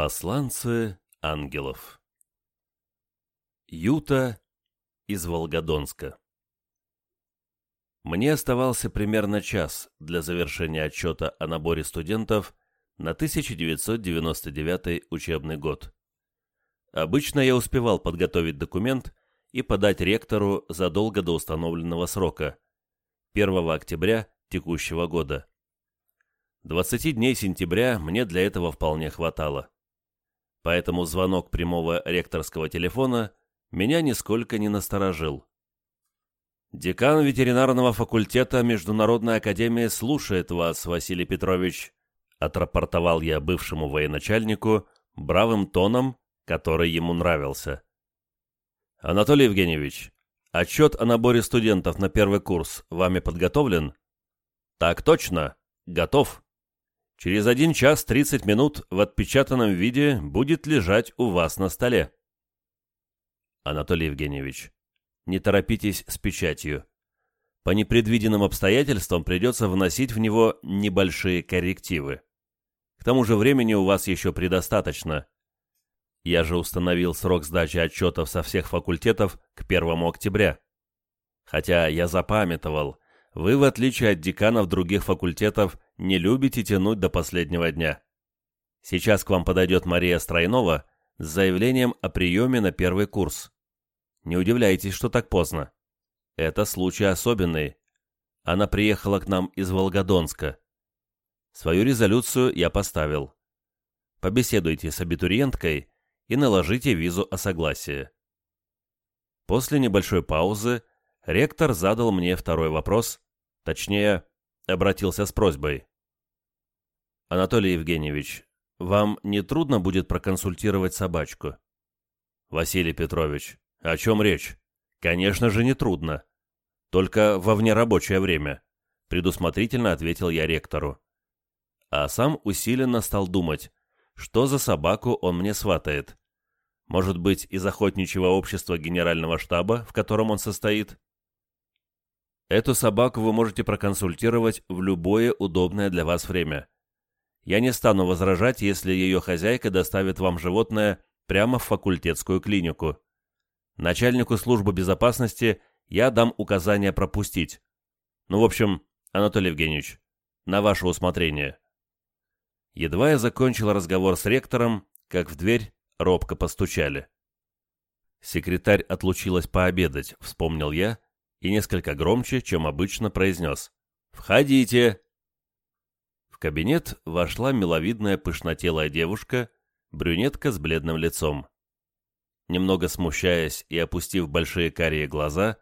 Посланцы ангелов Юта из Волгодонска Мне оставался примерно час для завершения отчета о наборе студентов на 1999 учебный год. Обычно я успевал подготовить документ и подать ректору задолго до установленного срока – 1 октября текущего года. 20 дней сентября мне для этого вполне хватало поэтому звонок прямого ректорского телефона меня нисколько не насторожил. «Декан ветеринарного факультета Международной академии слушает вас, Василий Петрович», отрапортовал я бывшему военачальнику бравым тоном, который ему нравился. «Анатолий Евгеньевич, отчет о наборе студентов на первый курс вами подготовлен?» «Так точно. Готов», Через один час тридцать минут в отпечатанном виде будет лежать у вас на столе. Анатолий Евгеньевич, не торопитесь с печатью. По непредвиденным обстоятельствам придется вносить в него небольшие коррективы. К тому же времени у вас еще предостаточно. Я же установил срок сдачи отчетов со всех факультетов к 1 октября. Хотя я запамятовал, вы, в отличие от деканов других факультетов, не любите тянуть до последнего дня. Сейчас к вам подойдет Мария Стройнова с заявлением о приеме на первый курс. Не удивляйтесь, что так поздно. Это случай особенный. Она приехала к нам из Волгодонска. Свою резолюцию я поставил. Побеседуйте с абитуриенткой и наложите визу о согласии. После небольшой паузы ректор задал мне второй вопрос, точнее, обратился с просьбой. «Анатолий Евгеньевич, вам не трудно будет проконсультировать собачку?» «Василий Петрович, о чем речь?» «Конечно же, не трудно. Только во внерабочее время», — предусмотрительно ответил я ректору. А сам усиленно стал думать, что за собаку он мне сватает. Может быть, из охотничьего общества генерального штаба, в котором он состоит? Эту собаку вы можете проконсультировать в любое удобное для вас время. Я не стану возражать, если ее хозяйка доставит вам животное прямо в факультетскую клинику. Начальнику службы безопасности я дам указание пропустить. Ну, в общем, Анатолий Евгеньевич, на ваше усмотрение. Едва я закончил разговор с ректором, как в дверь робко постучали. Секретарь отлучилась пообедать, вспомнил я, и несколько громче, чем обычно, произнес «Входите!». В кабинет вошла миловидная пышнотелая девушка, брюнетка с бледным лицом. Немного смущаясь и опустив большие карие глаза,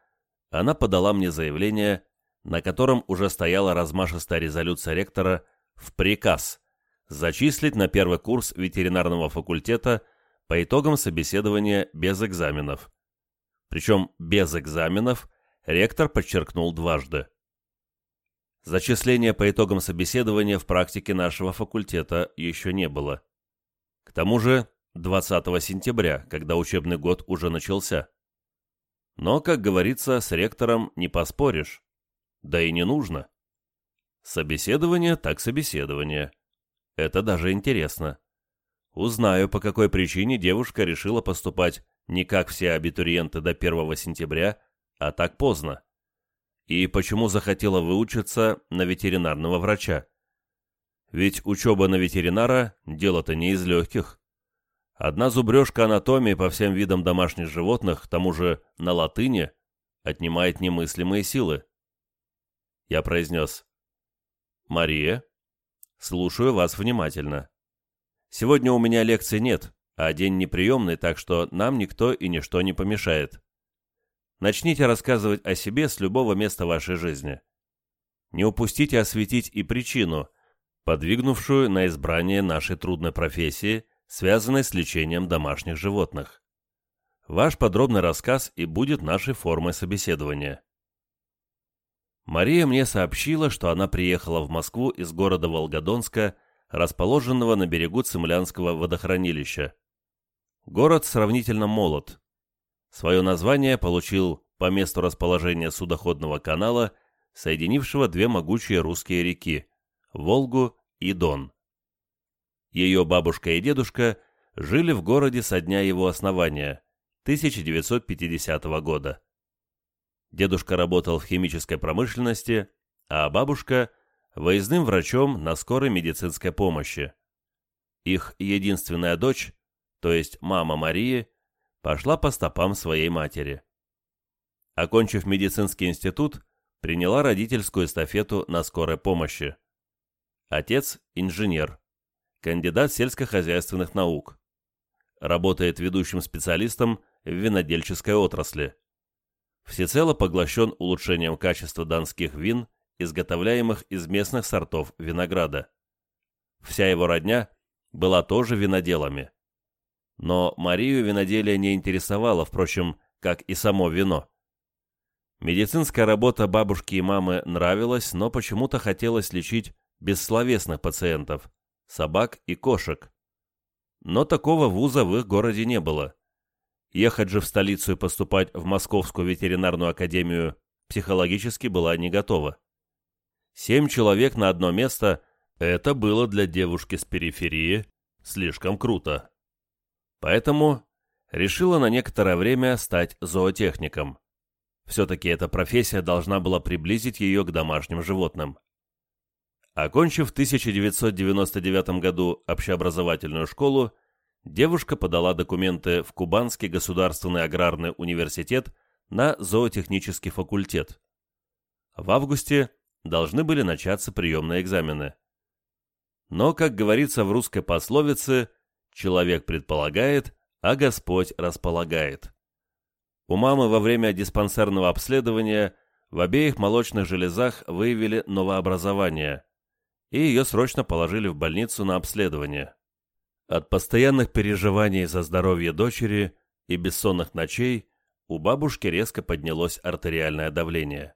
она подала мне заявление, на котором уже стояла размашистая резолюция ректора в приказ зачислить на первый курс ветеринарного факультета по итогам собеседования без экзаменов. Причем без экзаменов ректор подчеркнул дважды. Зачисления по итогам собеседования в практике нашего факультета еще не было. К тому же 20 сентября, когда учебный год уже начался. Но, как говорится, с ректором не поспоришь. Да и не нужно. Собеседование так собеседование. Это даже интересно. Узнаю, по какой причине девушка решила поступать не как все абитуриенты до 1 сентября, а так поздно? И почему захотела выучиться на ветеринарного врача? Ведь учеба на ветеринара – дело-то не из легких. Одна зубрежка анатомии по всем видам домашних животных, к тому же на латыни, отнимает немыслимые силы. Я произнес. «Мария, слушаю вас внимательно. Сегодня у меня лекции нет, а день неприемный, так что нам никто и ничто не помешает. Начните рассказывать о себе с любого места вашей жизни. Не упустите осветить и причину, подвигнувшую на избрание нашей трудной профессии, связанной с лечением домашних животных. Ваш подробный рассказ и будет нашей формой собеседования. Мария мне сообщила, что она приехала в Москву из города Волгодонска, расположенного на берегу Цемлянского водохранилища. Город сравнительно молод, Свое название получил по месту расположения судоходного канала, соединившего две могучие русские реки – Волгу и Дон. Ее бабушка и дедушка жили в городе со дня его основания, 1950 года. Дедушка работал в химической промышленности, а бабушка – выездным врачом на скорой медицинской помощи. Их единственная дочь, то есть мама Марии, пошла по стопам своей матери. Окончив медицинский институт, приняла родительскую эстафету на скорой помощи. Отец – инженер, кандидат сельскохозяйственных наук. Работает ведущим специалистом в винодельческой отрасли. Всецело поглощен улучшением качества донских вин, изготовляемых из местных сортов винограда. Вся его родня была тоже виноделами. Но Марию виноделие не интересовало, впрочем, как и само вино. Медицинская работа бабушки и мамы нравилась, но почему-то хотелось лечить бессловесных пациентов, собак и кошек. Но такого вуза в их городе не было. Ехать же в столицу и поступать в Московскую ветеринарную академию психологически была не готова. Семь человек на одно место – это было для девушки с периферии слишком круто. Поэтому решила на некоторое время стать зоотехником. Все-таки эта профессия должна была приблизить ее к домашним животным. Окончив в 1999 году общеобразовательную школу, девушка подала документы в Кубанский государственный аграрный университет на зоотехнический факультет. В августе должны были начаться приемные экзамены. Но, как говорится в русской пословице, человек предполагает, а Господь располагает. У мамы во время диспансерного обследования в обеих молочных железах выявили новообразование, и ее срочно положили в больницу на обследование. От постоянных переживаний за здоровье дочери и бессонных ночей у бабушки резко поднялось артериальное давление.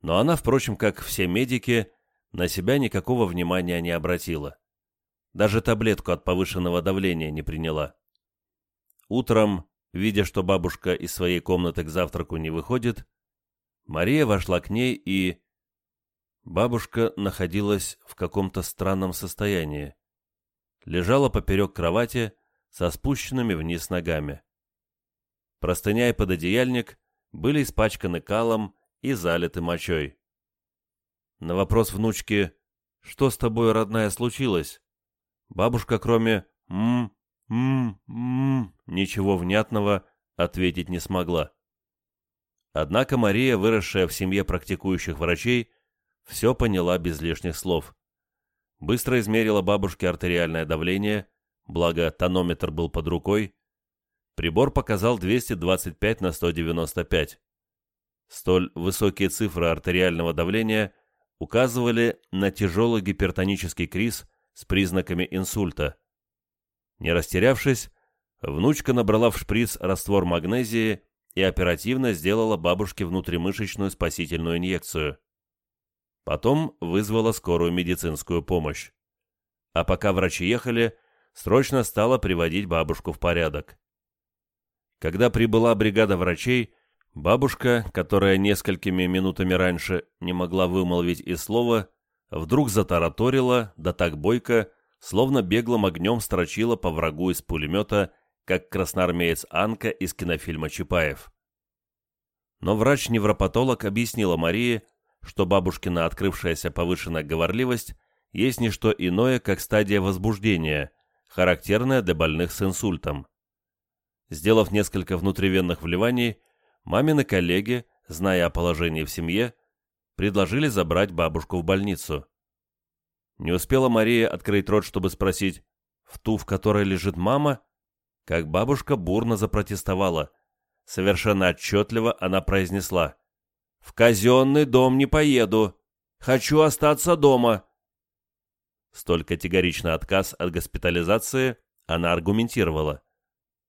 Но она, впрочем, как все медики, на себя никакого внимания не обратила. Даже таблетку от повышенного давления не приняла. Утром Видя, что бабушка из своей комнаты к завтраку не выходит, Мария вошла к ней и... Бабушка находилась в каком-то странном состоянии. Лежала поперек кровати со спущенными вниз ногами. Простыня и пододеяльник были испачканы калом и залиты мочой. На вопрос внучки «Что с тобой, родная, случилось?» Бабушка, кроме «М, «М-м-м», ничего внятного ответить не смогла. Однако Мария, выросшая в семье практикующих врачей, все поняла без лишних слов. Быстро измерила бабушке артериальное давление, благо тонометр был под рукой. Прибор показал 225 на 195. Столь высокие цифры артериального давления указывали на тяжелый гипертонический криз с признаками инсульта. Не растерявшись, внучка набрала в шприц раствор магнезии и оперативно сделала бабушке внутримышечную спасительную инъекцию. Потом вызвала скорую медицинскую помощь. А пока врачи ехали, срочно стала приводить бабушку в порядок. Когда прибыла бригада врачей, бабушка, которая несколькими минутами раньше не могла вымолвить и слова, вдруг затараторила, да так бойко, словно беглым огнем строчила по врагу из пулемета, как красноармеец Анка из кинофильма «Чапаев». Но врач-невропатолог объяснила Марии, что бабушкина открывшаяся повышенная говорливость есть не что иное, как стадия возбуждения, характерная для больных с инсультом. Сделав несколько внутривенных вливаний, мамины коллеги, зная о положении в семье, предложили забрать бабушку в больницу. Не успела Мария открыть рот, чтобы спросить, в ту, в которой лежит мама, как бабушка бурно запротестовала. Совершенно отчетливо она произнесла. «В казенный дом не поеду. Хочу остаться дома». Столь категоричный отказ от госпитализации она аргументировала.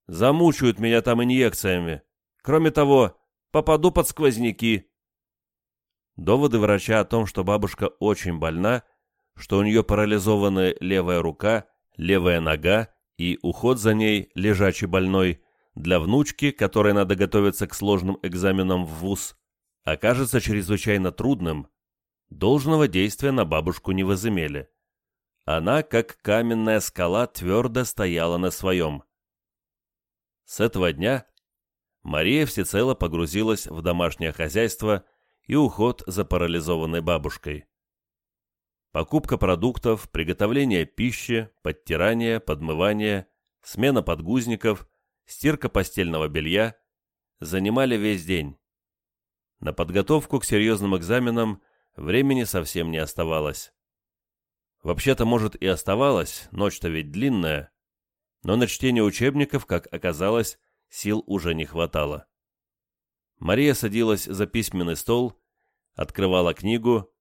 «Замучают меня там инъекциями. Кроме того, попаду под сквозняки». Доводы врача о том, что бабушка очень больна, что у нее парализованы левая рука, левая нога и уход за ней, лежачий больной, для внучки, которой надо готовиться к сложным экзаменам в ВУЗ, окажется чрезвычайно трудным, должного действия на бабушку не возымели. она, как каменная скала, твердо стояла на своем. С этого дня Мария всецело погрузилась в домашнее хозяйство и уход за парализованной бабушкой. Покупка продуктов, приготовление пищи, подтирание, подмывание, смена подгузников, стирка постельного белья занимали весь день. На подготовку к серьезным экзаменам времени совсем не оставалось. Вообще-то, может, и оставалось, ночь-то ведь длинная, но на чтение учебников, как оказалось, сил уже не хватало. Мария садилась за письменный стол, открывала книгу,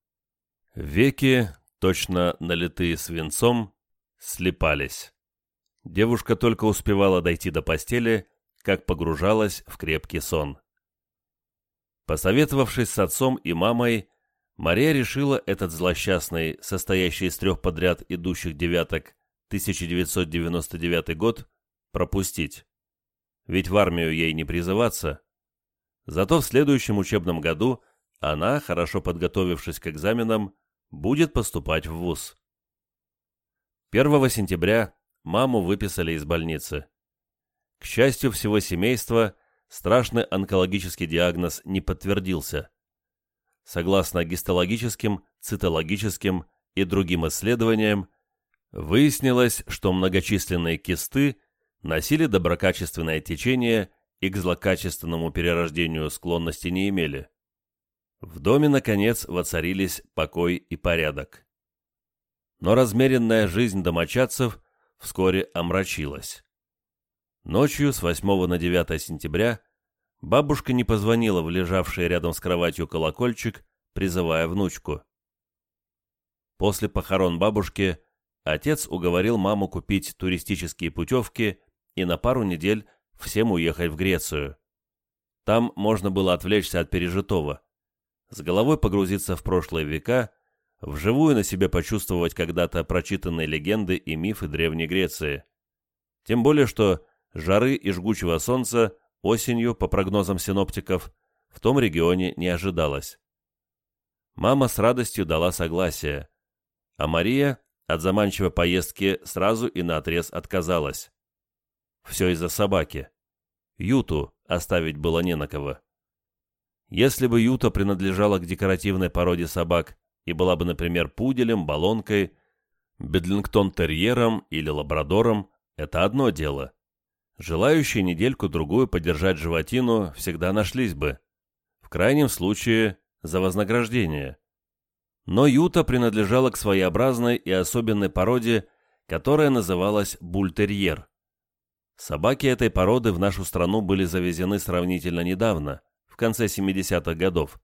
веки, точно налитые свинцом, слепались. Девушка только успевала дойти до постели, как погружалась в крепкий сон. Посоветовавшись с отцом и мамой, Мария решила этот злосчастный, состоящий из трех подряд идущих девяток, 1999 год, пропустить. Ведь в армию ей не призываться. Зато в следующем учебном году она, хорошо подготовившись к экзаменам, будет поступать в ВУЗ. 1 сентября маму выписали из больницы. К счастью всего семейства, страшный онкологический диагноз не подтвердился. Согласно гистологическим, цитологическим и другим исследованиям, выяснилось, что многочисленные кисты носили доброкачественное течение и к злокачественному перерождению склонности не имели. В доме, наконец, воцарились покой и порядок. Но размеренная жизнь домочадцев вскоре омрачилась. Ночью с 8 на 9 сентября бабушка не позвонила в лежавший рядом с кроватью колокольчик, призывая внучку. После похорон бабушки отец уговорил маму купить туристические путевки и на пару недель всем уехать в Грецию. Там можно было отвлечься от пережитого с головой погрузиться в прошлые века, вживую на себе почувствовать когда-то прочитанные легенды и мифы Древней Греции. Тем более, что жары и жгучего солнца осенью, по прогнозам синоптиков, в том регионе не ожидалось. Мама с радостью дала согласие, а Мария от заманчивой поездки сразу и наотрез отказалась. Все из-за собаки. Юту оставить было не на кого. Если бы Юта принадлежала к декоративной породе собак и была бы, например, пуделем, баллонкой, бедлингтон-терьером или лабрадором, это одно дело. Желающие недельку-другую подержать животину всегда нашлись бы. В крайнем случае, за вознаграждение. Но Юта принадлежала к своеобразной и особенной породе, которая называлась бультерьер. Собаки этой породы в нашу страну были завезены сравнительно недавно – конце 70-х годов.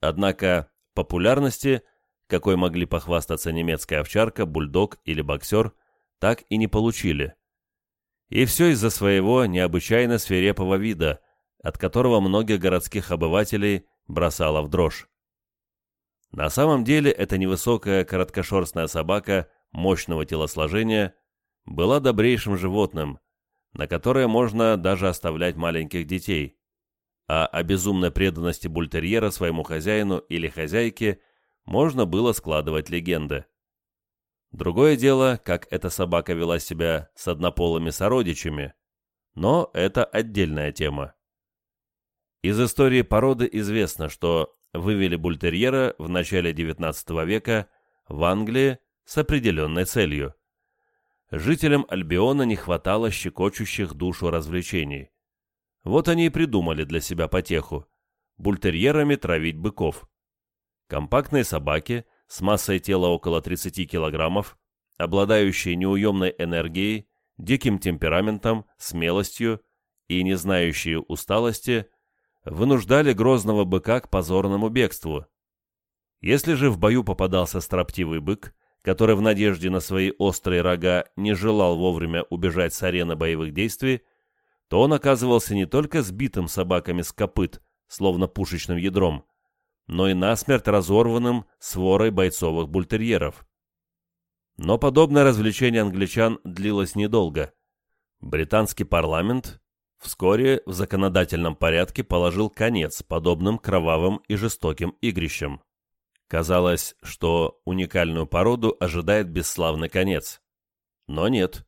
Однако популярности, какой могли похвастаться немецкая овчарка, бульдог или боксер, так и не получили. И все из-за своего необычайно свирепого вида, от которого многих городских обывателей бросало в дрожь. На самом деле эта невысокая короткошерстная собака мощного телосложения была добрейшим животным, на которое можно даже оставлять маленьких детей а о безумной преданности бультерьера своему хозяину или хозяйке можно было складывать легенды. Другое дело, как эта собака вела себя с однополыми сородичами, но это отдельная тема. Из истории породы известно, что вывели бультерьера в начале XIX века в Англии с определенной целью. Жителям Альбиона не хватало щекочущих душу развлечений. Вот они и придумали для себя потеху – бультерьерами травить быков. Компактные собаки с массой тела около 30 килограммов, обладающие неуемной энергией, диким темпераментом, смелостью и не знающие усталости, вынуждали грозного быка к позорному бегству. Если же в бою попадался строптивый бык, который в надежде на свои острые рога не желал вовремя убежать с арены боевых действий, то он оказывался не только сбитым собаками с копыт, словно пушечным ядром, но и насмерть разорванным сворой бойцовых бультерьеров. Но подобное развлечение англичан длилось недолго. Британский парламент вскоре в законодательном порядке положил конец подобным кровавым и жестоким игрищам. Казалось, что уникальную породу ожидает бесславный конец. Но нет,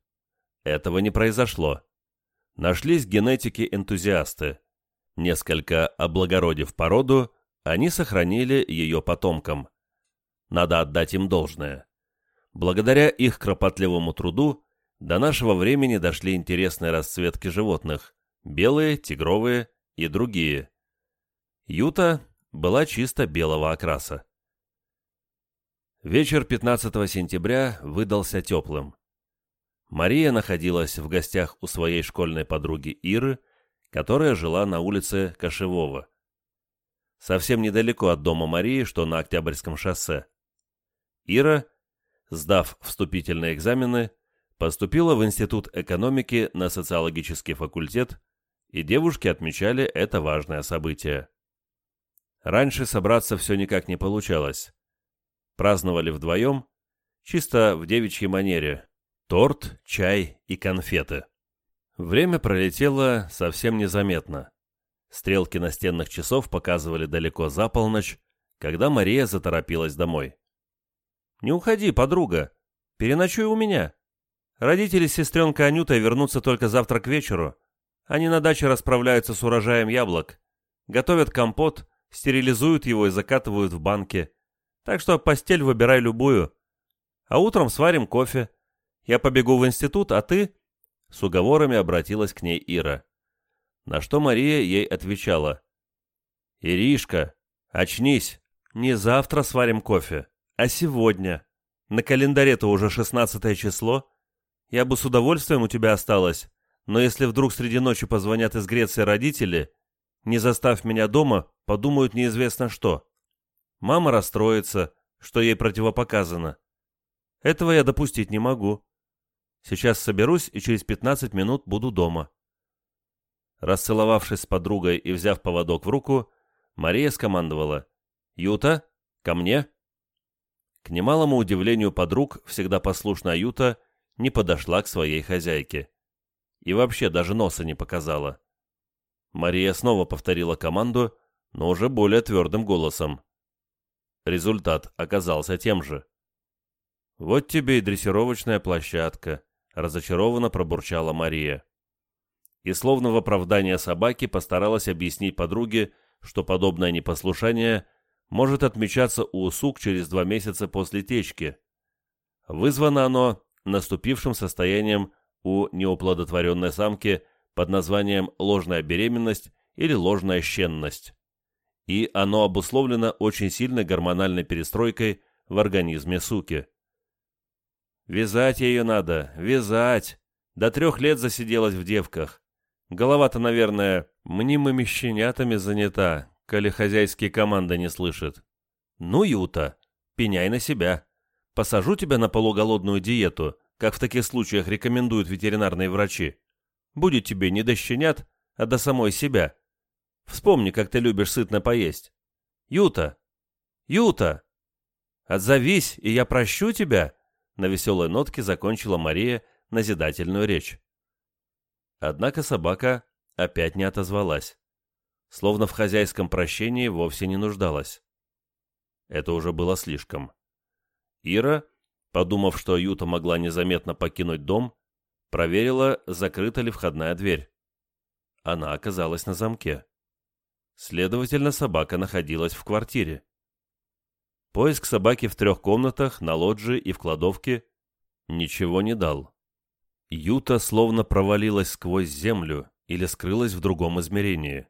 этого не произошло. Нашлись генетики-энтузиасты. Несколько облагородив породу, они сохранили ее потомкам. Надо отдать им должное. Благодаря их кропотливому труду до нашего времени дошли интересные расцветки животных – белые, тигровые и другие. Юта была чисто белого окраса. Вечер 15 сентября выдался теплым. Мария находилась в гостях у своей школьной подруги Иры, которая жила на улице Кошевого. Совсем недалеко от дома Марии, что на Октябрьском шоссе. Ира, сдав вступительные экзамены, поступила в Институт экономики на социологический факультет, и девушки отмечали это важное событие. Раньше собраться все никак не получалось. Праздновали вдвоем, чисто в девичьей манере. Торт, чай и конфеты. Время пролетело совсем незаметно. Стрелки настенных часов показывали далеко за полночь, когда Мария заторопилась домой. «Не уходи, подруга. Переночуй у меня. Родители с сестренкой Анютой вернутся только завтра к вечеру. Они на даче расправляются с урожаем яблок. Готовят компот, стерилизуют его и закатывают в банки. Так что постель выбирай любую. А утром сварим кофе. Я побегу в институт, а ты...» С уговорами обратилась к ней Ира. На что Мария ей отвечала. «Иришка, очнись. Не завтра сварим кофе, а сегодня. На календаре-то уже шестнадцатое число. Я бы с удовольствием у тебя осталась, но если вдруг среди ночи позвонят из Греции родители, не заставь меня дома, подумают неизвестно что. Мама расстроится, что ей противопоказано. Этого я допустить не могу. Сейчас соберусь и через 15 минут буду дома. Расцеловавшись с подругой и взяв поводок в руку, Мария скомандовала «Юта, ко мне!» К немалому удивлению подруг, всегда послушная Юта не подошла к своей хозяйке. И вообще даже носа не показала. Мария снова повторила команду, но уже более твердым голосом. Результат оказался тем же. «Вот тебе и дрессировочная площадка», — разочарованно пробурчала Мария. И словно в оправдание собаки постаралась объяснить подруге, что подобное непослушание может отмечаться у сук через два месяца после течки. Вызвано оно наступившим состоянием у неоплодотворенной самки под названием ложная беременность или ложная щенность и оно обусловлено очень сильной гормональной перестройкой в организме суки. Вязать ее надо, вязать. До трех лет засиделась в девках. Голова-то, наверное, мнимыми щенятами занята, коли хозяйские команды не слышат. Ну, Юта, пеняй на себя. Посажу тебя на полуголодную диету, как в таких случаях рекомендуют ветеринарные врачи. Будет тебе не до щенят, а до самой себя. Вспомни, как ты любишь сытно поесть. Юта! Юта! Отзовись, и я прощу тебя!» На веселой нотке закончила Мария назидательную речь. Однако собака опять не отозвалась. Словно в хозяйском прощении вовсе не нуждалась. Это уже было слишком. Ира, подумав, что Юта могла незаметно покинуть дом, проверила, закрыта ли входная дверь. Она оказалась на замке. Следовательно, собака находилась в квартире. Поиск собаки в трех комнатах, на лоджии и в кладовке ничего не дал. Юта словно провалилась сквозь землю или скрылась в другом измерении.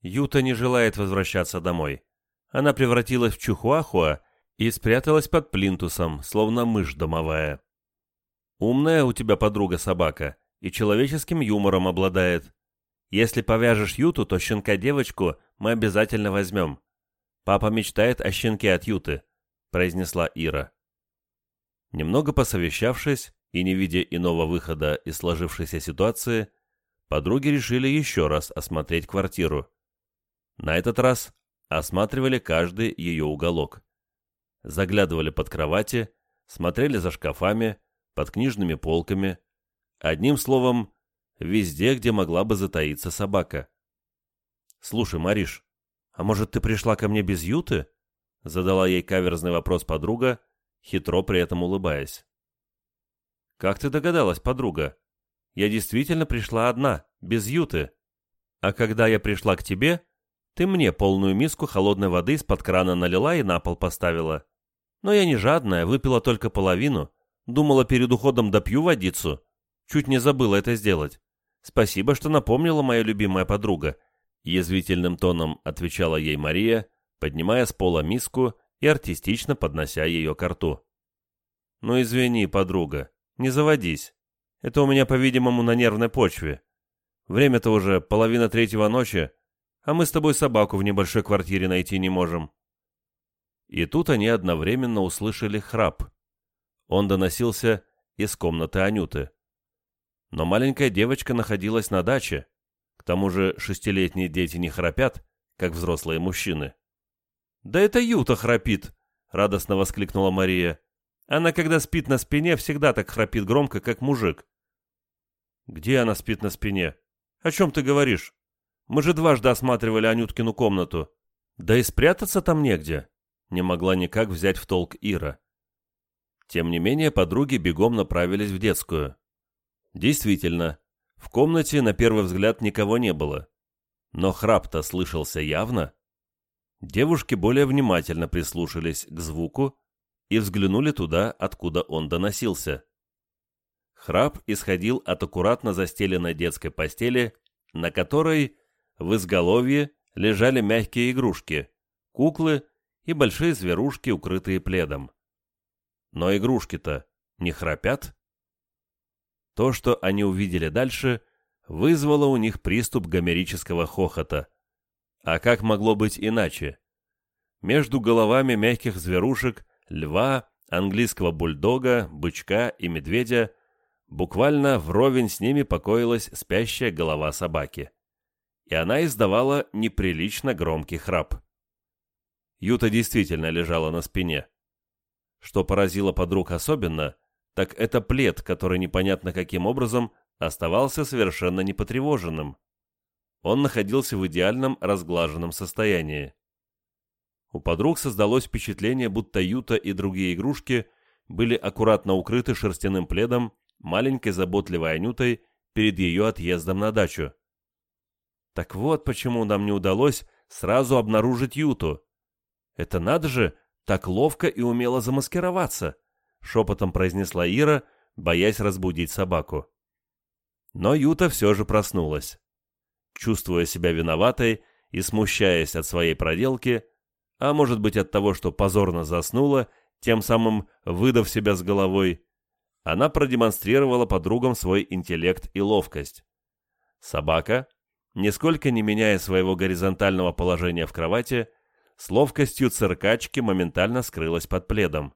Юта не желает возвращаться домой. Она превратилась в чухуахуа и спряталась под плинтусом, словно мышь домовая. Умная у тебя подруга собака и человеческим юмором обладает. Если повяжешь Юту, то щенка-девочку мы обязательно возьмем. Папа мечтает о щенке от Юты», — произнесла Ира. Немного посовещавшись и не видя иного выхода из сложившейся ситуации, подруги решили еще раз осмотреть квартиру. На этот раз осматривали каждый ее уголок. Заглядывали под кровати, смотрели за шкафами, под книжными полками. Одним словом, везде, где могла бы затаиться собака. «Слушай, Мариш, а может, ты пришла ко мне без юты? — задала ей каверзный вопрос подруга, хитро при этом улыбаясь. «Как ты догадалась, подруга? Я действительно пришла одна, без Юты. А когда я пришла к тебе, ты мне полную миску холодной воды из-под крана налила и на пол поставила. Но я не жадная, выпила только половину. Думала, перед уходом допью водицу. Чуть не забыла это сделать. Спасибо, что напомнила моя любимая подруга». Язвительным тоном отвечала ей Мария, поднимая с пола миску и артистично поднося ее к рту. «Ну извини, подруга, не заводись. Это у меня, по-видимому, на нервной почве. Время-то уже половина третьего ночи, а мы с тобой собаку в небольшой квартире найти не можем». И тут они одновременно услышали храп. Он доносился из комнаты Анюты. Но маленькая девочка находилась на даче. Тому же шестилетние дети не храпят, как взрослые мужчины. «Да это Юта храпит!» — радостно воскликнула Мария. «Она, когда спит на спине, всегда так храпит громко, как мужик». «Где она спит на спине? О чем ты говоришь? Мы же дважды осматривали Анюткину комнату. Да и спрятаться там негде». Не могла никак взять в толк Ира. Тем не менее, подруги бегом направились в детскую. Действительно, в комнате на первый взгляд никого не было. Но храп-то слышался явно. Девушки более внимательно прислушались к звуку и взглянули туда, откуда он доносился. Храп исходил от аккуратно застеленной детской постели, на которой в изголовье лежали мягкие игрушки, куклы и большие зверушки, укрытые пледом. Но игрушки-то не храпят? То, что они увидели дальше, вызвало у них приступ гомерического хохота – а как могло быть иначе? Между головами мягких зверушек, льва, английского бульдога, бычка и медведя, буквально вровень с ними покоилась спящая голова собаки. И она издавала неприлично громкий храп. Юта действительно лежала на спине. Что поразило подруг особенно, так это плед, который непонятно каким образом оставался совершенно непотревоженным он находился в идеальном разглаженном состоянии. У подруг создалось впечатление, будто Юта и другие игрушки были аккуратно укрыты шерстяным пледом маленькой заботливой Анютой перед ее отъездом на дачу. Так вот почему нам не удалось сразу обнаружить Юту. Это надо же так ловко и умело замаскироваться, шепотом произнесла Ира, боясь разбудить собаку. Но Юта все же проснулась чувствуя себя виноватой и смущаясь от своей проделки, а может быть от того, что позорно заснула, тем самым выдав себя с головой, она продемонстрировала подругам свой интеллект и ловкость. Собака, нисколько не меняя своего горизонтального положения в кровати, с ловкостью циркачки моментально скрылась под пледом.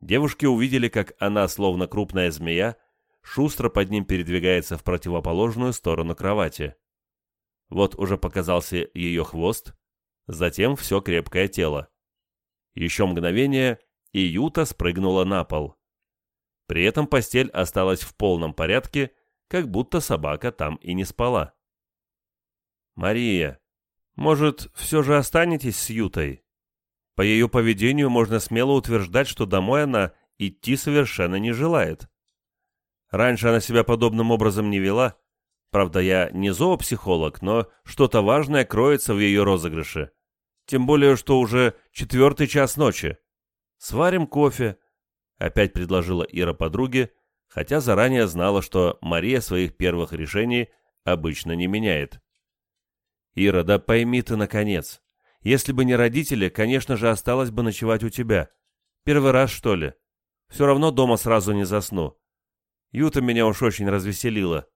Девушки увидели, как она, словно крупная змея, шустро под ним передвигается в противоположную сторону кровати. Вот уже показался ее хвост, затем все крепкое тело. Еще мгновение, и Юта спрыгнула на пол. При этом постель осталась в полном порядке, как будто собака там и не спала. «Мария, может, все же останетесь с Ютой? По ее поведению можно смело утверждать, что домой она идти совершенно не желает. Раньше она себя подобным образом не вела, Правда, я не зоопсихолог, но что-то важное кроется в ее розыгрыше. Тем более, что уже четвертый час ночи. Сварим кофе, — опять предложила Ира подруге, хотя заранее знала, что Мария своих первых решений обычно не меняет. «Ира, да пойми ты, наконец. Если бы не родители, конечно же, осталось бы ночевать у тебя. Первый раз, что ли? Все равно дома сразу не засну. Юта меня уж очень развеселила».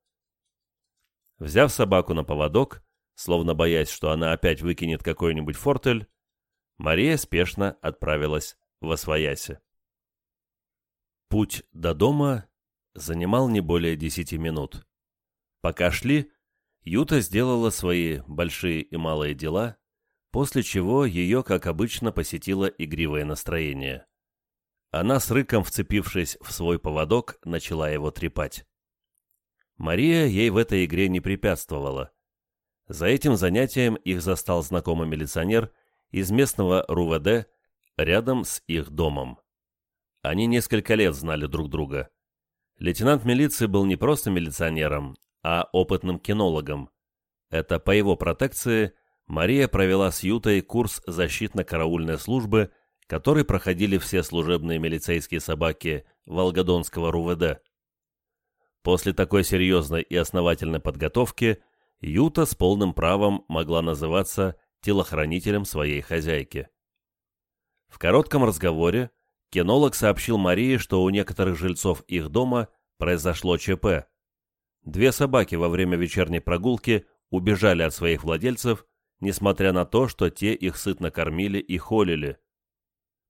Взяв собаку на поводок, словно боясь, что она опять выкинет какой-нибудь фортель, Мария спешно отправилась в Освояси. Путь до дома занимал не более десяти минут. Пока шли, Юта сделала свои большие и малые дела, после чего ее, как обычно, посетило игривое настроение. Она с рыком, вцепившись в свой поводок, начала его трепать. Мария ей в этой игре не препятствовала. За этим занятием их застал знакомый милиционер из местного РУВД рядом с их домом. Они несколько лет знали друг друга. Лейтенант милиции был не просто милиционером, а опытным кинологом. Это по его протекции Мария провела с Ютой курс защитно-караульной службы, который проходили все служебные милицейские собаки Волгодонского РУВД. После такой серьезной и основательной подготовки Юта с полным правом могла называться телохранителем своей хозяйки. В коротком разговоре кинолог сообщил Марии, что у некоторых жильцов их дома произошло ЧП. Две собаки во время вечерней прогулки убежали от своих владельцев, несмотря на то, что те их сытно кормили и холили.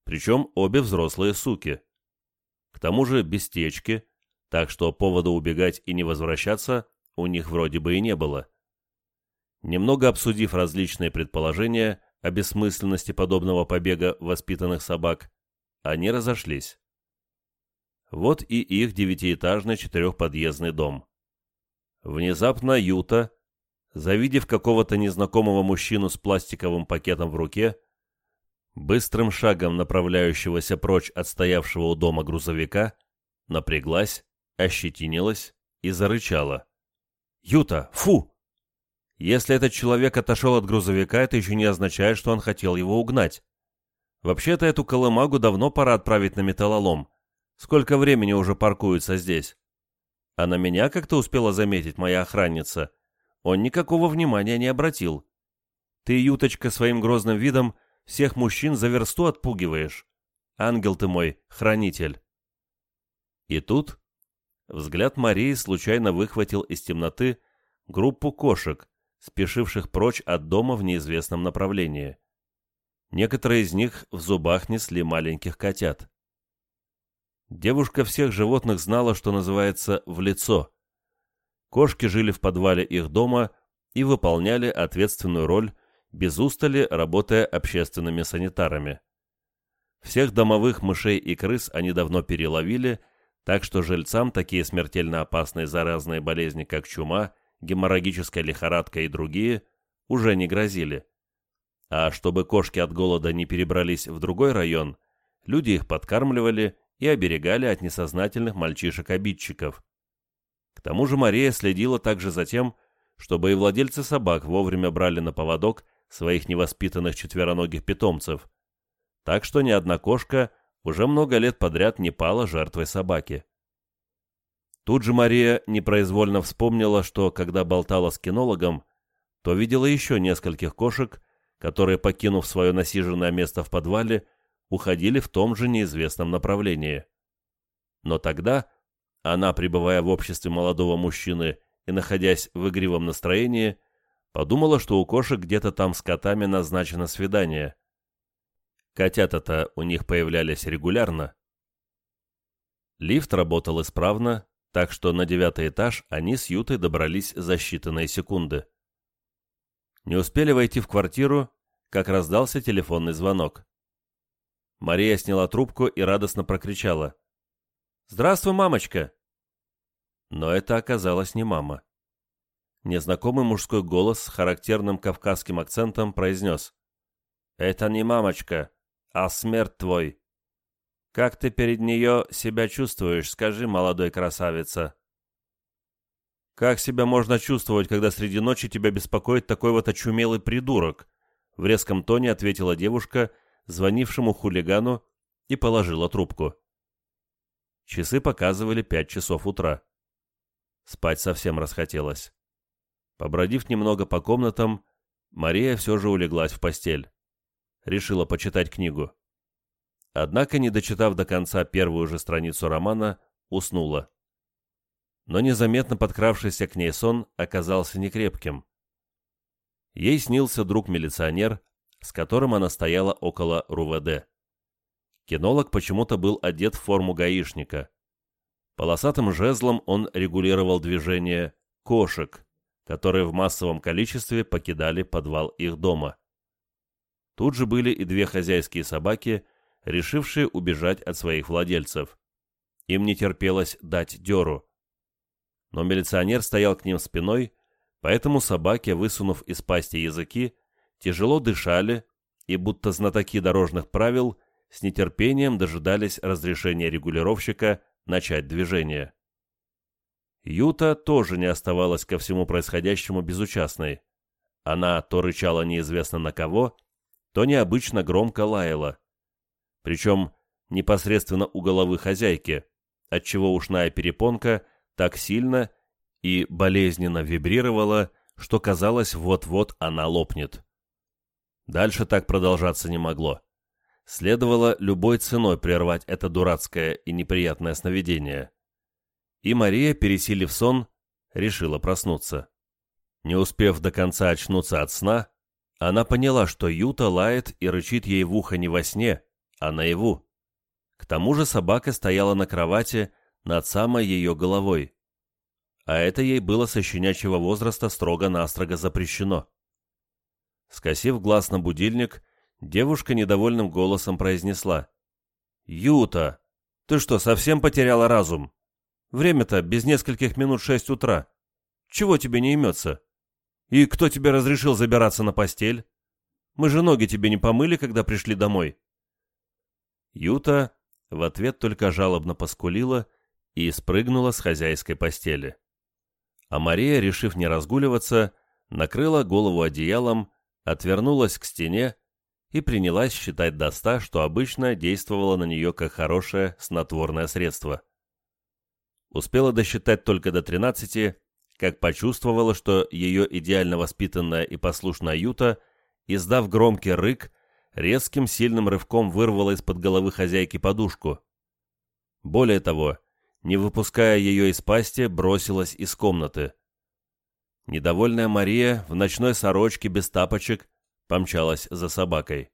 Причем обе взрослые суки. К тому же без течки, так что повода убегать и не возвращаться у них вроде бы и не было. Немного обсудив различные предположения о бессмысленности подобного побега воспитанных собак, они разошлись. Вот и их девятиэтажный четырехподъездный дом. Внезапно Юта, завидев какого-то незнакомого мужчину с пластиковым пакетом в руке, быстрым шагом направляющегося прочь от стоявшего у дома грузовика, напряглась, ощетинилась и зарычала. «Юта, фу!» Если этот человек отошел от грузовика, это еще не означает, что он хотел его угнать. Вообще-то эту колымагу давно пора отправить на металлолом. Сколько времени уже паркуется здесь? А на меня как-то успела заметить моя охранница. Он никакого внимания не обратил. Ты, Юточка, своим грозным видом всех мужчин за версту отпугиваешь. Ангел ты мой, хранитель. И тут взгляд Марии случайно выхватил из темноты группу кошек, спешивших прочь от дома в неизвестном направлении. Некоторые из них в зубах несли маленьких котят. Девушка всех животных знала, что называется, в лицо. Кошки жили в подвале их дома и выполняли ответственную роль, без устали работая общественными санитарами. Всех домовых мышей и крыс они давно переловили, так что жильцам такие смертельно опасные заразные болезни, как чума, геморрагическая лихорадка и другие, уже не грозили. А чтобы кошки от голода не перебрались в другой район, люди их подкармливали и оберегали от несознательных мальчишек-обидчиков. К тому же Мария следила также за тем, чтобы и владельцы собак вовремя брали на поводок своих невоспитанных четвероногих питомцев, так что ни одна кошка уже много лет подряд не пала жертвой собаки. Тут же Мария непроизвольно вспомнила, что, когда болтала с кинологом, то видела еще нескольких кошек, которые, покинув свое насиженное место в подвале, уходили в том же неизвестном направлении. Но тогда она, пребывая в обществе молодого мужчины и находясь в игривом настроении, подумала, что у кошек где-то там с котами назначено свидание. Котята-то у них появлялись регулярно. Лифт работал исправно, так что на девятый этаж они с Ютой добрались за считанные секунды. Не успели войти в квартиру, как раздался телефонный звонок. Мария сняла трубку и радостно прокричала. «Здравствуй, мамочка!» Но это оказалась не мама. Незнакомый мужской голос с характерным кавказским акцентом произнес. «Это не мамочка, а смерть твой. Как ты перед нее себя чувствуешь, скажи, молодой красавица?» «Как себя можно чувствовать, когда среди ночи тебя беспокоит такой вот очумелый придурок?» В резком тоне ответила девушка, звонившему хулигану, и положила трубку. Часы показывали пять часов утра. Спать совсем расхотелось. Побродив немного по комнатам, Мария все же улеглась в постель. Решила почитать книгу. Однако, не дочитав до конца первую же страницу романа, уснула. Но незаметно подкравшийся к ней сон оказался некрепким. Ей снился друг-милиционер, с которым она стояла около РУВД. Кинолог почему-то был одет в форму гаишника. Полосатым жезлом он регулировал движение кошек, которые в массовом количестве покидали подвал их дома. Тут же были и две хозяйские собаки, решившие убежать от своих владельцев. Им не терпелось дать дёру. Но милиционер стоял к ним спиной, поэтому собаки, высунув из пасти языки, тяжело дышали и будто знатоки дорожных правил с нетерпением дожидались разрешения регулировщика начать движение. Юта тоже не оставалась ко всему происходящему безучастной. Она то рычала неизвестно на кого, то необычно громко лаяла. Причем непосредственно у головы хозяйки, отчего ушная перепонка так сильно и болезненно вибрировала, что казалось, вот-вот она лопнет. Дальше так продолжаться не могло. Следовало любой ценой прервать это дурацкое и неприятное сновидение. И Мария, пересилив сон, решила проснуться. Не успев до конца очнуться от сна, она поняла, что Юта лает и рычит ей в ухо не во сне, а наяву. К тому же собака стояла на кровати над самой ее головой. А это ей было со щенячьего возраста строго-настрого запрещено. Скосив глаз на будильник, девушка недовольным голосом произнесла. «Юта, ты что, совсем потеряла разум? Время-то без нескольких минут шесть утра. Чего тебе не имется? И кто тебе разрешил забираться на постель? Мы же ноги тебе не помыли, когда пришли домой?» Юта в ответ только жалобно поскулила и спрыгнула с хозяйской постели. А Мария, решив не разгуливаться, накрыла голову одеялом отвернулась к стене и принялась считать до ста, что обычно действовало на нее как хорошее снотворное средство. Успела досчитать только до тринадцати, как почувствовала, что ее идеально воспитанная и послушная Юта, издав громкий рык, резким сильным рывком вырвала из-под головы хозяйки подушку. Более того, не выпуская ее из пасти, бросилась из комнаты. Недовольная Мария в ночной сорочке без тапочек помчалась за собакой.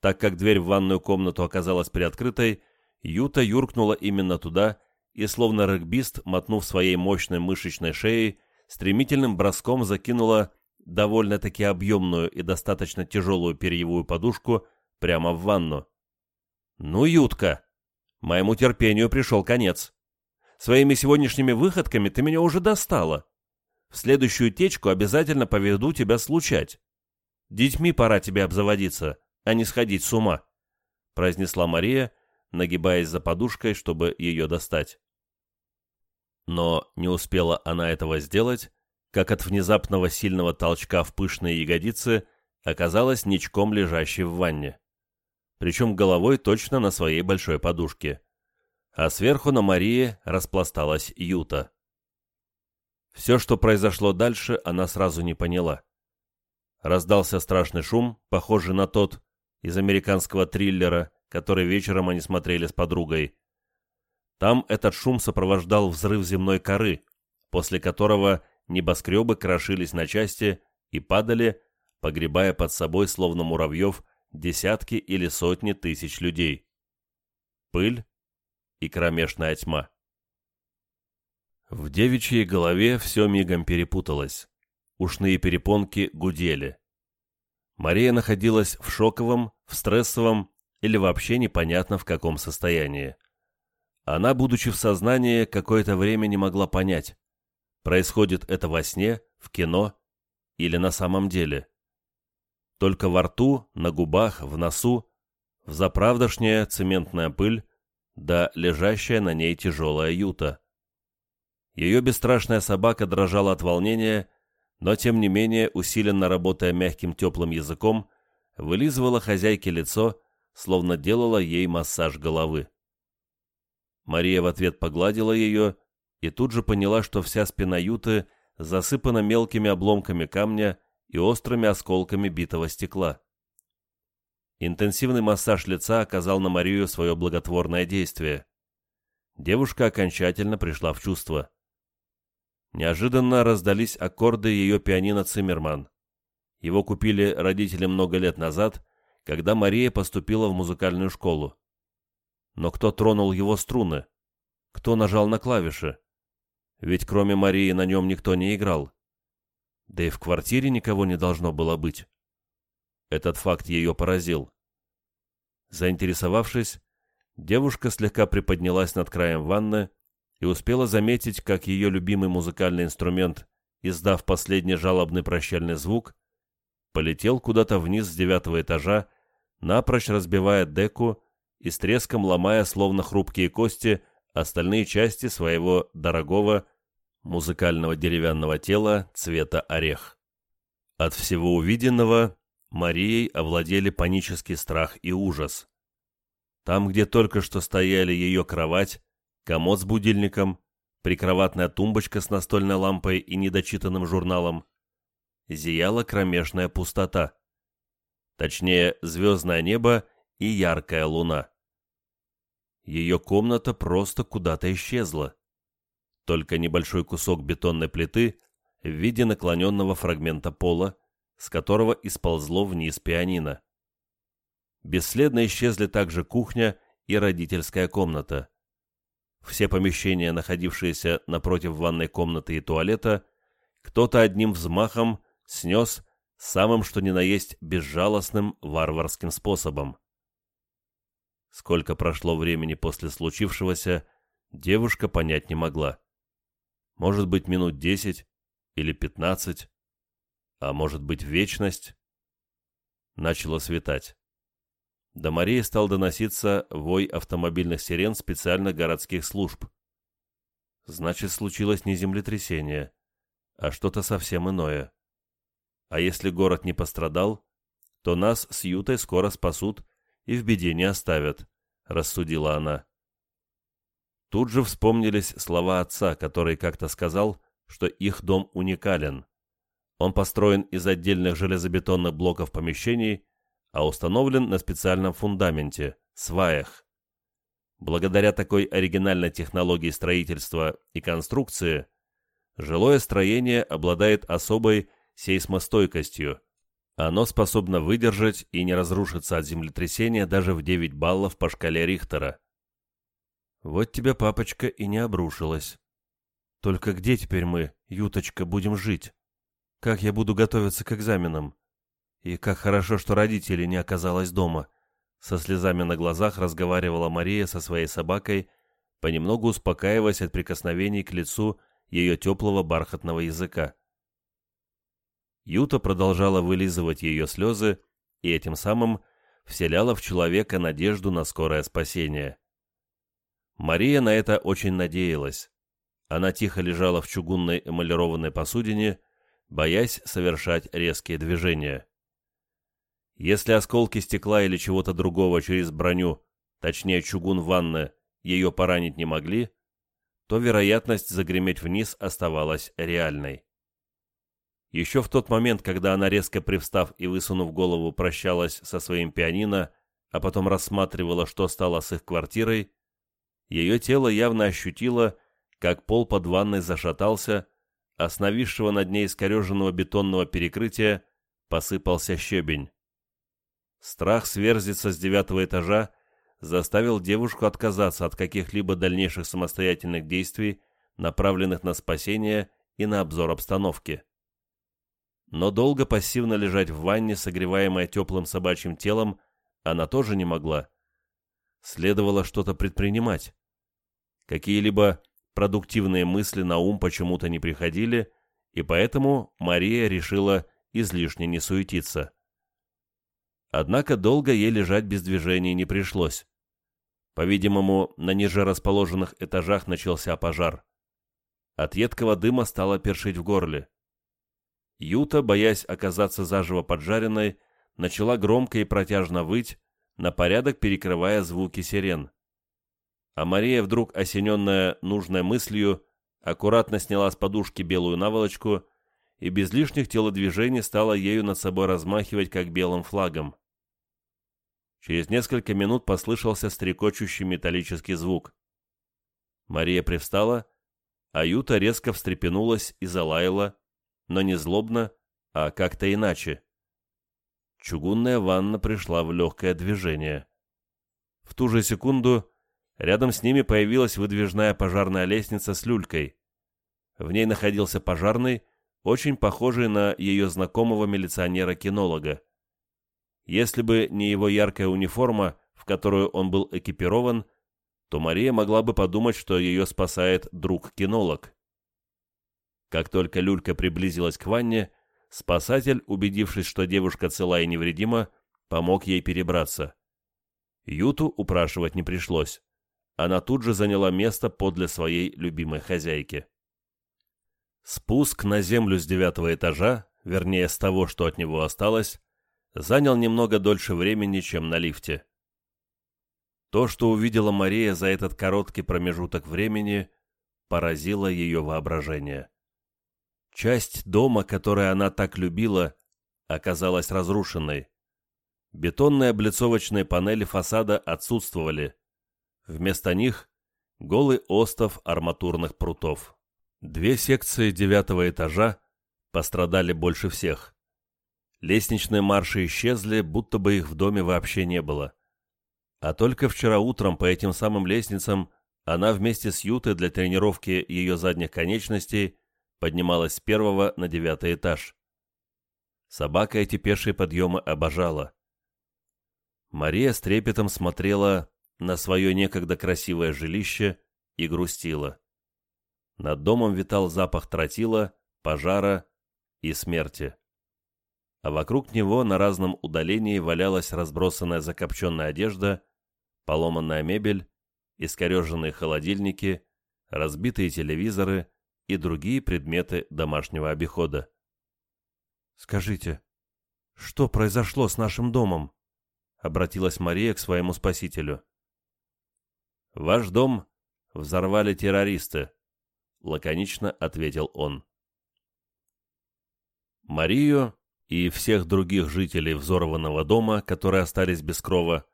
Так как дверь в ванную комнату оказалась приоткрытой, Юта юркнула именно туда и, словно регбист, мотнув своей мощной мышечной шеей, стремительным броском закинула довольно-таки объемную и достаточно тяжелую перьевую подушку прямо в ванну. «Ну, Ютка, моему терпению пришел конец. Своими сегодняшними выходками ты меня уже достала. В следующую течку обязательно поведу тебя случать. Детьми пора тебе обзаводиться, а не сходить с ума», — произнесла Мария, нагибаясь за подушкой, чтобы ее достать. Но не успела она этого сделать, как от внезапного сильного толчка в пышные ягодицы оказалась ничком лежащей в ванне. Причем головой точно на своей большой подушке. А сверху на Марии распласталась Юта. Все, что произошло дальше, она сразу не поняла. Раздался страшный шум, похожий на тот из американского триллера, который вечером они смотрели с подругой. Там этот шум сопровождал взрыв земной коры, после которого небоскребы крошились на части и падали, погребая под собой, словно муравьев, десятки или сотни тысяч людей. Пыль и кромешная тьма. В девичьей голове все мигом перепуталось. Ушные перепонки гудели. Мария находилась в шоковом, в стрессовом или вообще непонятно в каком состоянии. Она, будучи в сознании, какое-то время не могла понять, происходит это во сне, в кино или на самом деле. Только во рту, на губах, в носу, в заправдошняя цементная пыль, да лежащая на ней тяжелая юта. Ее бесстрашная собака дрожала от волнения, но тем не менее, усиленно работая мягким теплым языком, вылизывала хозяйке лицо, словно делала ей массаж головы. Мария в ответ погладила ее и тут же поняла, что вся спина Юты засыпана мелкими обломками камня и острыми осколками битого стекла. Интенсивный массаж лица оказал на Марию свое благотворное действие. Девушка окончательно пришла в чувство. Неожиданно раздались аккорды ее пианино «Циммерман». Его купили родители много лет назад, когда Мария поступила в музыкальную школу. Но кто тронул его струны? Кто нажал на клавиши? Ведь кроме Марии на нем никто не играл. Да и в квартире никого не должно было быть. Этот факт ее поразил. Заинтересовавшись, девушка слегка приподнялась над краем ванны и успела заметить, как ее любимый музыкальный инструмент, издав последний жалобный прощальный звук, полетел куда-то вниз с девятого этажа, напрочь разбивая деку и с треском ломая, словно хрупкие кости, остальные части своего дорогого музыкального деревянного тела цвета орех. От всего увиденного Марией овладели панический страх и ужас. Там, где только что стояли ее кровать, комод с будильником, прикроватная тумбочка с настольной лампой и недочитанным журналом, зияла кромешная пустота. Точнее, звездное небо и яркая луна. Ее комната просто куда-то исчезла. Только небольшой кусок бетонной плиты в виде наклоненного фрагмента пола, с которого исползло вниз пианино. Бесследно исчезли также кухня и родительская комната. Все помещения, находившиеся напротив ванной комнаты и туалета, кто-то одним взмахом снес самым что ни на есть безжалостным варварским способом. Сколько прошло времени после случившегося, девушка понять не могла. Может быть, минут десять или пятнадцать, а может быть, вечность. Начало светать. До Марии стал доноситься вой автомобильных сирен специальных городских служб. Значит, случилось не землетрясение, а что-то совсем иное. А если город не пострадал, то нас с Ютой скоро спасут и в беде не оставят», — рассудила она. Тут же вспомнились слова отца, который как-то сказал, что их дом уникален. Он построен из отдельных железобетонных блоков помещений, а установлен на специальном фундаменте – сваях. Благодаря такой оригинальной технологии строительства и конструкции, жилое строение обладает особой сейсмостойкостью, оно способно выдержать и не разрушиться от землетрясения даже в 9 баллов по шкале Рихтера. Вот тебе, папочка, и не обрушилась. Только где теперь мы, Юточка, будем жить? Как я буду готовиться к экзаменам? И как хорошо, что родителей не оказалось дома. Со слезами на глазах разговаривала Мария со своей собакой, понемногу успокаиваясь от прикосновений к лицу ее теплого бархатного языка. Юта продолжала вылизывать ее слезы и этим самым вселяла в человека надежду на скорое спасение. Мария на это очень надеялась. Она тихо лежала в чугунной эмалированной посудине, боясь совершать резкие движения. Если осколки стекла или чего-то другого через броню, точнее чугун ванны, ее поранить не могли, то вероятность загреметь вниз оставалась реальной. Еще в тот момент, когда она, резко привстав и высунув голову, прощалась со своим пианино, а потом рассматривала, что стало с их квартирой, ее тело явно ощутило, как пол под ванной зашатался, а с нависшего над ней искореженного бетонного перекрытия посыпался щебень. Страх сверзиться с девятого этажа заставил девушку отказаться от каких-либо дальнейших самостоятельных действий, направленных на спасение и на обзор обстановки но долго пассивно лежать в ванне, согреваемая теплым собачьим телом, она тоже не могла. Следовало что-то предпринимать. Какие-либо продуктивные мысли на ум почему-то не приходили, и поэтому Мария решила излишне не суетиться. Однако долго ей лежать без движения не пришлось. По-видимому, на ниже расположенных этажах начался пожар. От едкого дыма стало першить в горле. Юта, боясь оказаться заживо поджаренной, начала громко и протяжно выть, на порядок перекрывая звуки сирен. А Мария, вдруг осененная нужной мыслью, аккуратно сняла с подушки белую наволочку и без лишних телодвижений стала ею над собой размахивать, как белым флагом. Через несколько минут послышался стрекочущий металлический звук. Мария привстала, а Юта резко встрепенулась и залаяла, но не злобно, а как-то иначе. Чугунная ванна пришла в легкое движение. В ту же секунду рядом с ними появилась выдвижная пожарная лестница с люлькой. В ней находился пожарный, очень похожий на ее знакомого милиционера-кинолога. Если бы не его яркая униформа, в которую он был экипирован, то Мария могла бы подумать, что ее спасает друг-кинолог. Как только люлька приблизилась к ванне, спасатель, убедившись, что девушка цела и невредима, помог ей перебраться. Юту упрашивать не пришлось. Она тут же заняла место подле своей любимой хозяйки. Спуск на землю с девятого этажа, вернее с того, что от него осталось, занял немного дольше времени, чем на лифте. То, что увидела Мария за этот короткий промежуток времени, поразило ее воображение. Часть дома, который она так любила, оказалась разрушенной. Бетонные облицовочные панели фасада отсутствовали. Вместо них голый остов арматурных прутов. Две секции девятого этажа пострадали больше всех. Лестничные марши исчезли, будто бы их в доме вообще не было. А только вчера утром по этим самым лестницам она вместе с Ютой для тренировки ее задних конечностей поднималась с первого на девятый этаж. Собака эти пешие подъемы обожала. Мария с трепетом смотрела на свое некогда красивое жилище и грустила. Над домом витал запах тротила, пожара и смерти. А вокруг него на разном удалении валялась разбросанная закопченная одежда, поломанная мебель, искореженные холодильники, разбитые телевизоры и другие предметы домашнего обихода. «Скажите, что произошло с нашим домом?» — обратилась Мария к своему спасителю. «Ваш дом взорвали террористы», — лаконично ответил он. Марию и всех других жителей взорванного дома, которые остались без крова,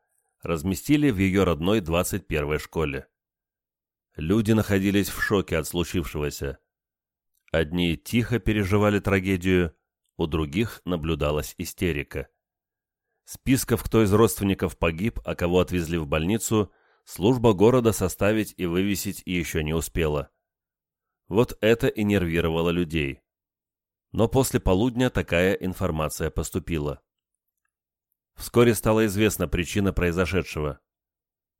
разместили в ее родной 21-й школе. Люди находились в шоке от случившегося. Одни тихо переживали трагедию, у других наблюдалась истерика. Списков, кто из родственников погиб, а кого отвезли в больницу, служба города составить и вывесить еще не успела. Вот это и нервировало людей. Но после полудня такая информация поступила. Вскоре стала известна причина произошедшего.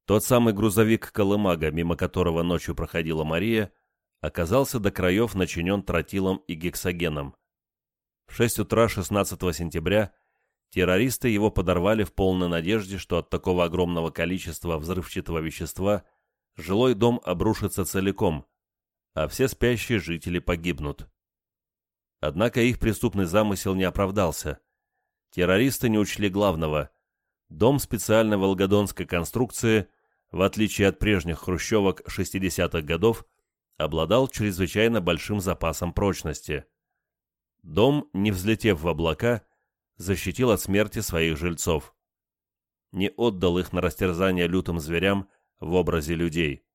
Тот самый грузовик «Колымага», мимо которого ночью проходила Мария, оказался до краев начинен тротилом и гексогеном. В 6 утра 16 сентября террористы его подорвали в полной надежде, что от такого огромного количества взрывчатого вещества жилой дом обрушится целиком, а все спящие жители погибнут. Однако их преступный замысел не оправдался. Террористы не учли главного. Дом специальной волгодонской конструкции, в отличие от прежних хрущевок 60-х годов, обладал чрезвычайно большим запасом прочности. Дом, не взлетев в облака, защитил от смерти своих жильцов. Не отдал их на растерзание лютым зверям в образе людей.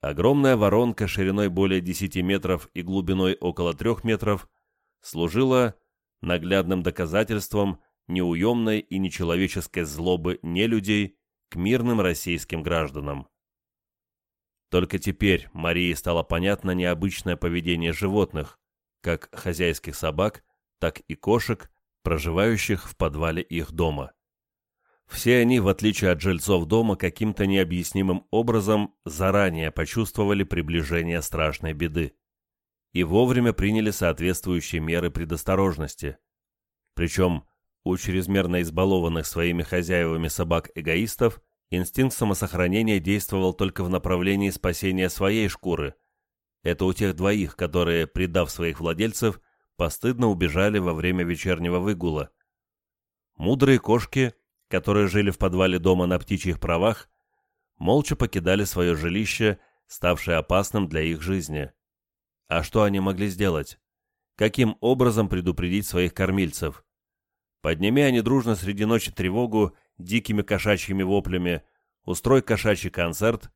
Огромная воронка шириной более 10 метров и глубиной около 3 метров служила наглядным доказательством неуемной и нечеловеческой злобы нелюдей к мирным российским гражданам. Только теперь Марии стало понятно необычное поведение животных, как хозяйских собак, так и кошек, проживающих в подвале их дома. Все они, в отличие от жильцов дома, каким-то необъяснимым образом заранее почувствовали приближение страшной беды и вовремя приняли соответствующие меры предосторожности. Причем у чрезмерно избалованных своими хозяевами собак-эгоистов инстинкт самосохранения действовал только в направлении спасения своей шкуры. Это у тех двоих, которые, предав своих владельцев, постыдно убежали во время вечернего выгула. Мудрые кошки – которые жили в подвале дома на птичьих правах, молча покидали свое жилище, ставшее опасным для их жизни. А что они могли сделать? Каким образом предупредить своих кормильцев? Подними они дружно среди ночи тревогу дикими кошачьими воплями, устрой кошачий концерт,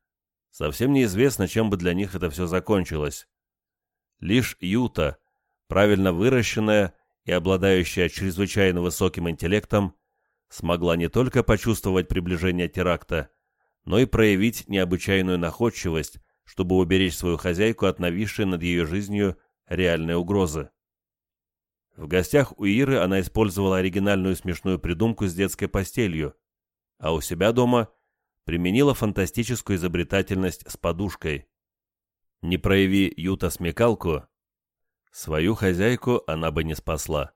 совсем неизвестно, чем бы для них это все закончилось. Лишь Юта, правильно выращенная и обладающая чрезвычайно высоким интеллектом, смогла не только почувствовать приближение теракта, но и проявить необычайную находчивость, чтобы уберечь свою хозяйку от нависшей над ее жизнью реальной угрозы. В гостях у Иры она использовала оригинальную смешную придумку с детской постелью, а у себя дома применила фантастическую изобретательность с подушкой. Не прояви Юта смекалку, Свою хозяйку она бы не спасла.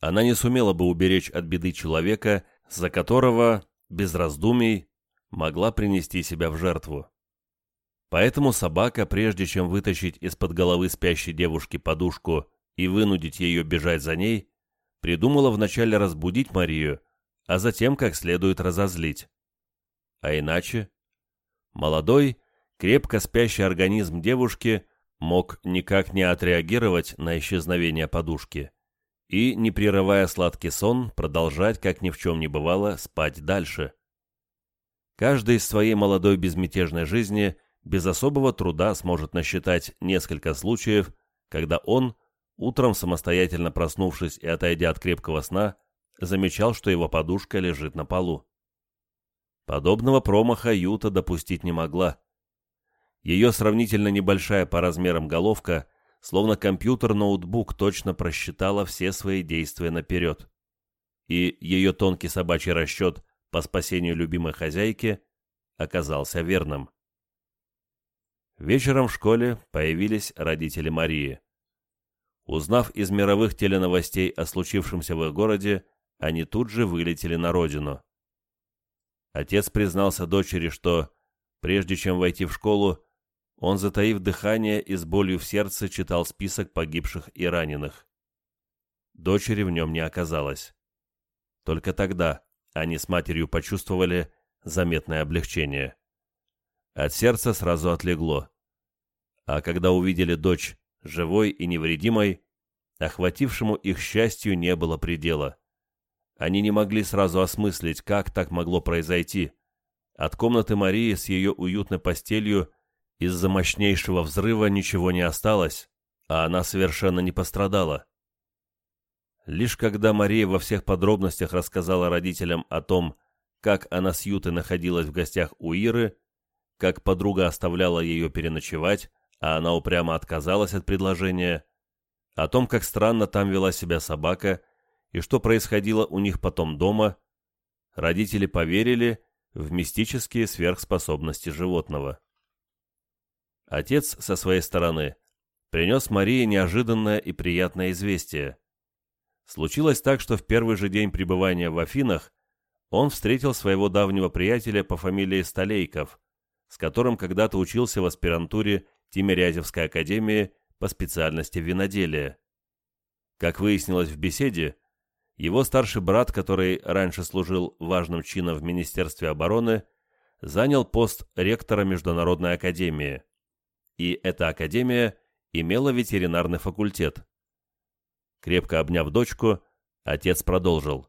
Она не сумела бы уберечь от беды человека, за которого, без раздумий, могла принести себя в жертву. Поэтому собака, прежде чем вытащить из-под головы спящей девушки подушку и вынудить ее бежать за ней, придумала вначале разбудить Марию, а затем как следует разозлить. А иначе? Молодой, крепко спящий организм девушки мог никак не отреагировать на исчезновение подушки и, не прерывая сладкий сон, продолжать, как ни в чем не бывало, спать дальше. Каждый из своей молодой безмятежной жизни без особого труда сможет насчитать несколько случаев, когда он, утром самостоятельно проснувшись и отойдя от крепкого сна, замечал, что его подушка лежит на полу. Подобного промаха Юта допустить не могла. Ее сравнительно небольшая по размерам головка, словно компьютер-ноутбук, точно просчитала все свои действия наперед. И ее тонкий собачий расчет по спасению любимой хозяйки оказался верным. Вечером в школе появились родители Марии. Узнав из мировых теленовостей о случившемся в их городе, они тут же вылетели на родину. Отец признался дочери, что, прежде чем войти в школу, он, затаив дыхание и с болью в сердце, читал список погибших и раненых. Дочери в нем не оказалось. Только тогда они с матерью почувствовали заметное облегчение. От сердца сразу отлегло. А когда увидели дочь живой и невредимой, охватившему их счастью не было предела. Они не могли сразу осмыслить, как так могло произойти. От комнаты Марии с ее уютной постелью из-за мощнейшего взрыва ничего не осталось, а она совершенно не пострадала. Лишь когда Мария во всех подробностях рассказала родителям о том, как она с Ютой находилась в гостях у Иры, как подруга оставляла ее переночевать, а она упрямо отказалась от предложения, о том, как странно там вела себя собака и что происходило у них потом дома, родители поверили в мистические сверхспособности животного. Отец, со своей стороны, принес Марии неожиданное и приятное известие. Случилось так, что в первый же день пребывания в Афинах он встретил своего давнего приятеля по фамилии Столейков, с которым когда-то учился в аспирантуре Тимирязевской академии по специальности виноделия. Как выяснилось в беседе, его старший брат, который раньше служил важным чином в Министерстве обороны, занял пост ректора Международной академии и эта академия имела ветеринарный факультет. Крепко обняв дочку, отец продолжил.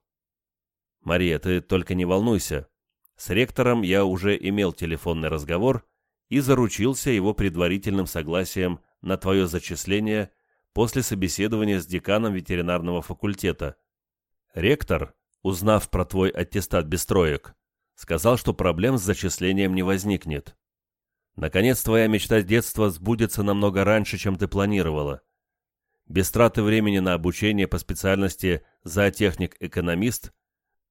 «Мария, ты только не волнуйся. С ректором я уже имел телефонный разговор и заручился его предварительным согласием на твое зачисление после собеседования с деканом ветеринарного факультета. Ректор, узнав про твой аттестат без троек, сказал, что проблем с зачислением не возникнет. Наконец, твоя мечта с детства сбудется намного раньше, чем ты планировала. Без траты времени на обучение по специальности зоотехник-экономист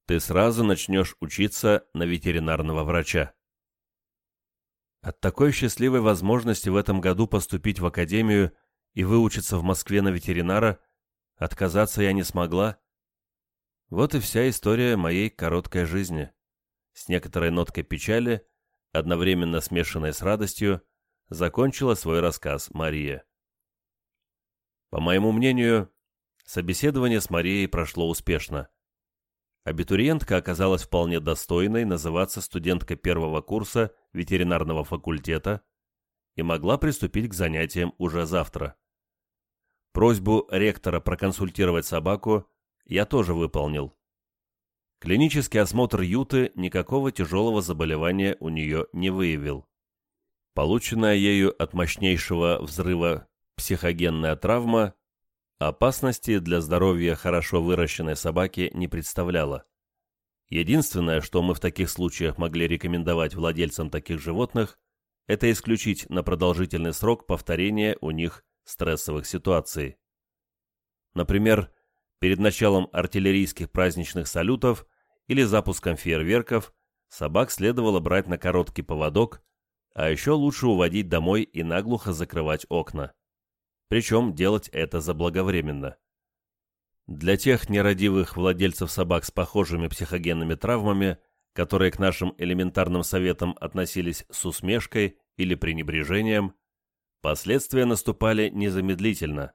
ты сразу начнешь учиться на ветеринарного врача. От такой счастливой возможности в этом году поступить в академию и выучиться в Москве на ветеринара отказаться я не смогла. Вот и вся история моей короткой жизни. С некоторой ноткой печали – одновременно смешанной с радостью, закончила свой рассказ Мария. По моему мнению, собеседование с Марией прошло успешно. Абитуриентка оказалась вполне достойной называться студенткой первого курса ветеринарного факультета и могла приступить к занятиям уже завтра. Просьбу ректора проконсультировать собаку я тоже выполнил. Клинический осмотр Юты никакого тяжелого заболевания у нее не выявил. Полученная ею от мощнейшего взрыва психогенная травма опасности для здоровья хорошо выращенной собаки не представляла. Единственное, что мы в таких случаях могли рекомендовать владельцам таких животных, это исключить на продолжительный срок повторения у них стрессовых ситуаций. Например, Перед началом артиллерийских праздничных салютов или запуском фейерверков собак следовало брать на короткий поводок, а еще лучше уводить домой и наглухо закрывать окна. причем делать это заблаговременно. Для тех нерадивых владельцев собак с похожими психогенными травмами, которые к нашим элементарным советам относились с усмешкой или пренебрежением, последствия наступали незамедлительно.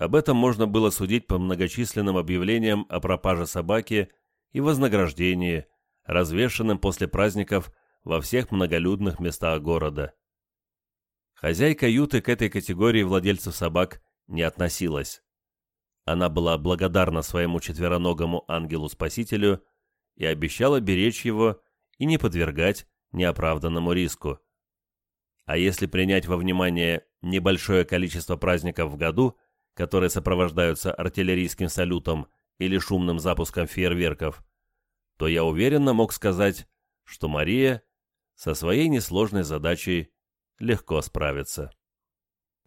Об этом можно было судить по многочисленным объявлениям о пропаже собаки и вознаграждении, развешанным после праздников во всех многолюдных местах города. Хозяйка Юты к этой категории владельцев собак не относилась. Она была благодарна своему четвероногому ангелу-спасителю и обещала беречь его и не подвергать неоправданному риску. А если принять во внимание небольшое количество праздников в году, которые сопровождаются артиллерийским салютом или шумным запуском фейерверков, то я уверенно мог сказать, что Мария со своей несложной задачей легко справится.